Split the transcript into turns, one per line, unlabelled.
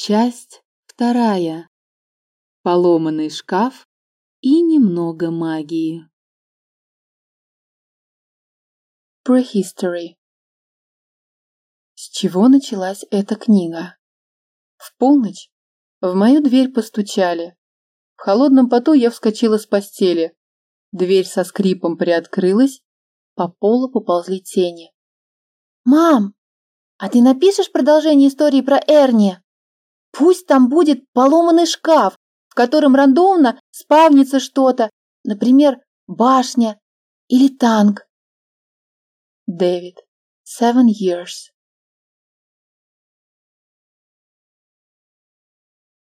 Часть вторая. Поломанный шкаф и немного магии. Prehistory. С чего началась эта книга? В полночь в мою дверь постучали. В холодном поту я вскочила с постели. Дверь со скрипом приоткрылась, по полу поползли тени.
«Мам, а ты напишешь продолжение истории про Эрни? Пусть там будет поломанный шкаф, в котором рандомно спавнится что-то, например, башня или танк».
Дэвид. Seven years.